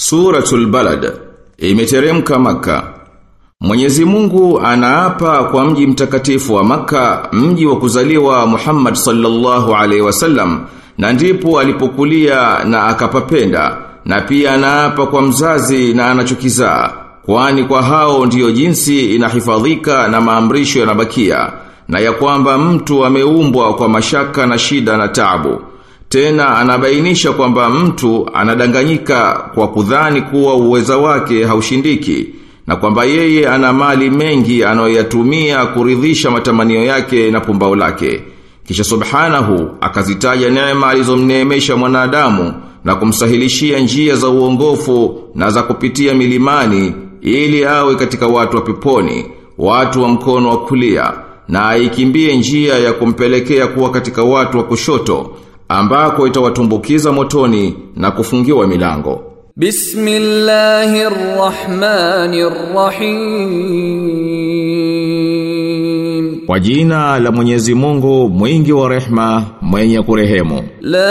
Suratul Balad imeteremka maka. Mwenyezi Mungu anaapa kwa mji mtakatifu wa maka, mji wa kuzaliwa Muhammad sallallahu alaihi wasallam, na ndipo alipokulia na akapapenda, na pia anaapa kwa mzazi na anachokizaa, kwani kwa hao ndiyo jinsi inahifadhika na maamrisho yanabakia, na ya kwamba mtu ameumbwa kwa mashaka na shida na taabu. Tena anabainisha kwamba mtu anadanganyika kwa kudhani kuwa uweza wake haushindiki na kwamba yeye ana mali mengi anayoyatumia kuridhisha matamanio yake na pumbao lake. Kisha subhanahu akazitaja neema alizomneemesha mwanadamu na kumsahilishia njia za uongofu na za kupitia milimani ili awe katika watu wa peponi, watu wa mkono wa kulia na aikimbie njia ya kumpelekea kuwa katika watu wa kushoto ambako itawatumbukiza motoni na kufungiwa milango. Bismillahirrahmanirrahim. Kwa jina la Mwenyezi Mungu mwingi wa rehma mwenye kurehemu. La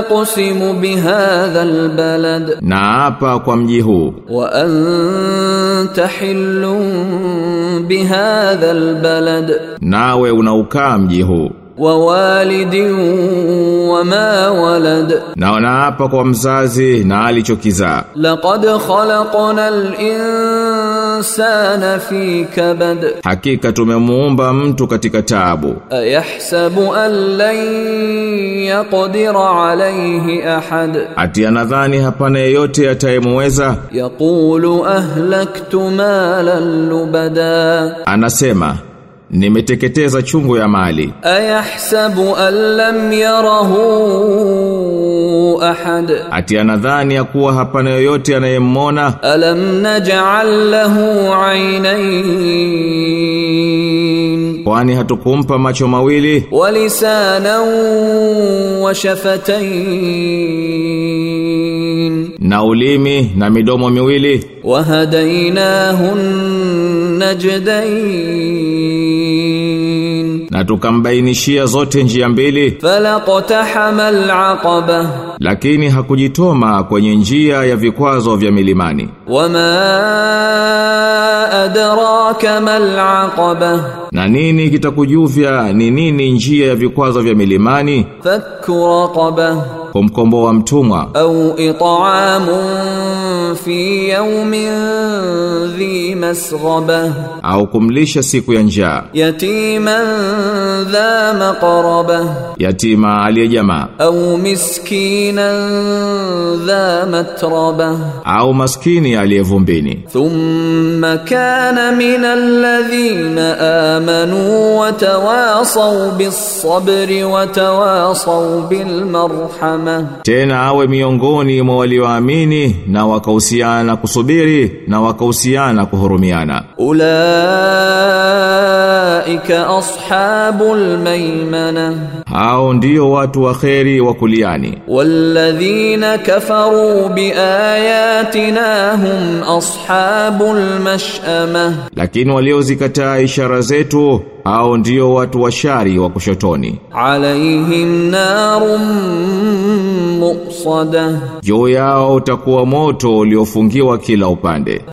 uqsimu bihadha albalad Na hapa kwa mji huu wa anta hillun bihadha albalad nawe unaukaa mji huu wa walidin wa ma walad. Na naapa kwa mzazi na alichokizaa laqad khalaqna al-insana fi kabad. Hakika tumemuumba mtu katika taabu. Ayahsabu an lan yaqdira alayhi ahad. Ati anadhani hapana yeyote atayemweza? Yaqulu ahlaktu malan lubada. Anasema nimeteketeza chungu ya mali. Ayahsabu an lam yarahu ahad. Ati anadhani ya kuwa hapana yoyote anayemmona alam naj'al lahu 'aynayn. Kwani hatukumpa macho mawili? Wa lisanan wa shafatayn. Na ulimi na midomo miwili? Wa hadaynahu najdayn na tukambainishia zote njia mbili. Falaqtahamal al-'aqabah lakini hakujitoma kwenye njia ya vikwazo vya milimani. Wama adraka mal aqaba na nini kitakujuvya ni nini njia ya vikwazo vya milimani? Fakku kumkomboa mtumwa. Au it'amun fi yawmin dhi au kumlisha siku ya njaa. Yatiman dha maqraba yatima aliyejamaa au miskinan dha matraba. Au maskini aliyevumbini thumma kana min alladhina amanu wa tawasaw bis-sabri wa tawasaw bil rahma tena awe miongoni mwa walioamini na wakahusiana kusubiri na wakahusiana kuhurumiana. Ulaika ashabul maymana hao ndio watu waheri wa kuliani. Walladhina kafaru biayatina hum ashabul mash'ama. Lakini waliozikataa ishara zetu hao ndio watu washari wa kushotoni. Alaihim narum mursadah juu yao utakuwa moto uliofungiwa kila upande.